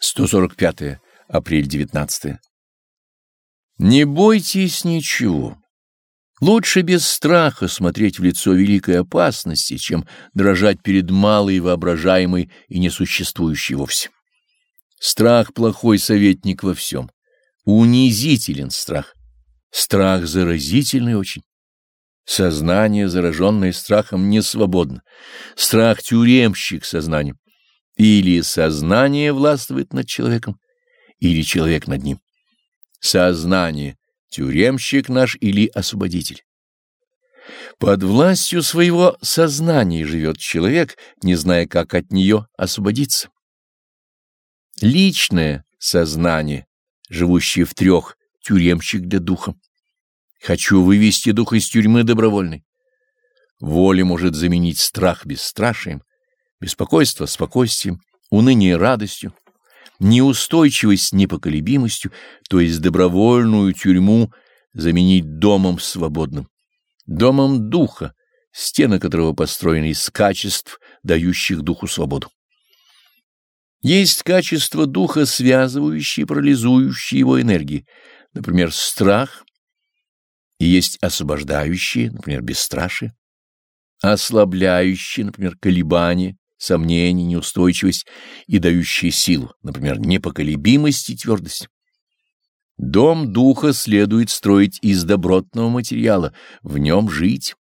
145 апрель 19 Не бойтесь ничего. Лучше без страха смотреть в лицо великой опасности, чем дрожать перед малой воображаемой и несуществующей вовсе. Страх — плохой советник во всем. Унизителен страх. Страх заразительный очень. Сознание, зараженное страхом, не свободно. Страх — тюремщик сознанием. Или сознание властвует над человеком, или человек над ним. Сознание — тюремщик наш или освободитель. Под властью своего сознания живет человек, не зная, как от нее освободиться. Личное сознание, живущее в трех, тюремщик для духа. Хочу вывести дух из тюрьмы добровольной. Воля может заменить страх бесстрашием, беспокойство спокойствием, уныние радостью, неустойчивость непоколебимостью, то есть добровольную тюрьму заменить домом свободным, домом духа, стены которого построены из качеств, дающих духу свободу. Есть качества духа, связывающие и парализующие его энергии, например, страх, и есть освобождающие, например, бесстрашие, ослабляющие, например, колебания, сомнение, неустойчивость и дающие силу, например, непоколебимость и твердость. Дом духа следует строить из добротного материала, в нем жить.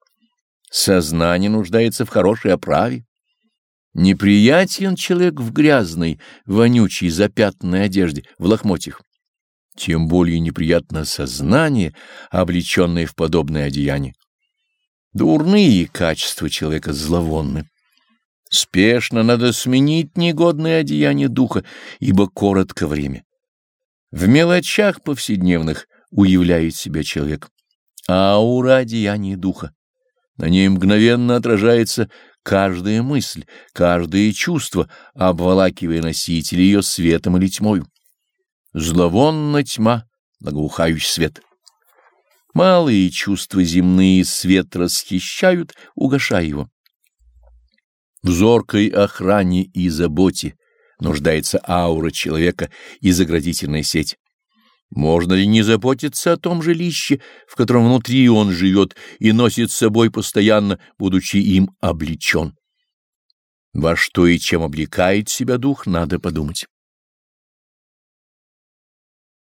Сознание нуждается в хорошей оправе. Неприятен человек в грязной, вонючей, запятнанной одежде, в лохмотьях. Тем более неприятно сознание, облеченное в подобное одеяние. Дурные качества человека зловонны. Спешно надо сменить негодное одеяние духа, ибо коротко время. В мелочах повседневных уявляет себя человек. Аура одеяния духа. На ней мгновенно отражается каждая мысль, каждое чувство, обволакивая носитель ее светом или тьмою. Зловонна тьма, благоухающий свет. Малые чувства земные свет расхищают, угошая его. В зоркой охране и заботе нуждается аура человека и заградительная сеть. Можно ли не заботиться о том жилище, в котором внутри он живет и носит с собой постоянно, будучи им облечен? Во что и чем облекает себя дух, надо подумать.